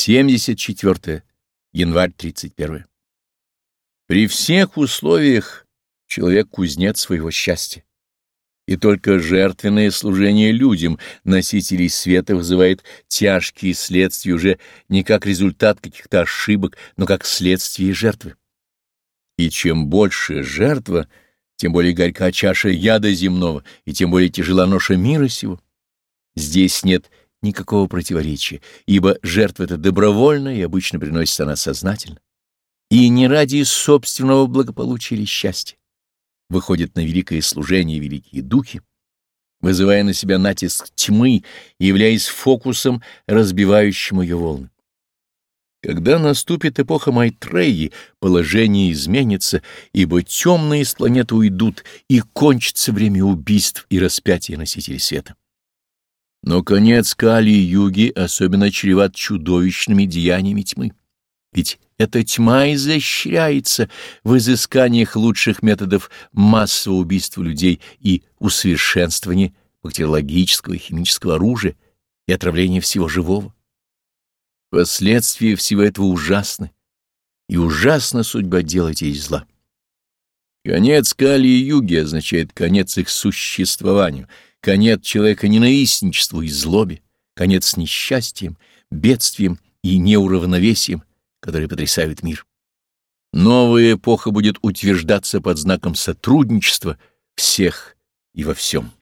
74. Январь 31. При всех условиях человек кузнец своего счастья. И только жертвенное служение людям, носителей света, вызывает тяжкие следствия уже не как результат каких-то ошибок, но как следствие жертвы. И чем больше жертва, тем более горька чаша яда земного, и тем более тяжела ноша мира сего. Здесь нет никакого противоречия, ибо жертва это добровольная и обычно приносится она сознательно. И не ради собственного благополучия или счастья. Выходят на великое служение великие духи, вызывая на себя натиск тьмы и являясь фокусом, разбивающим ее волны. Когда наступит эпоха Майтреи, положение изменится, ибо темные с планеты уйдут, и кончится время убийств и распятия носителей света. Но конец Кали-юги особенно чреват чудовищными деяниями тьмы. Ведь эта тьма изощряется в изысканиях лучших методов массового убийства людей и усовершенствования бактериологического и химического оружия и отравления всего живого. Последствия всего этого ужасны, и ужасна судьба делать ей зла. Конец Кали-юги означает конец их существованию — конец человека ненавистничеству и злобе, конец несчастьем, бедствием и неуравновесием, которые потрясают мир. Новая эпоха будет утверждаться под знаком сотрудничества всех и во всем.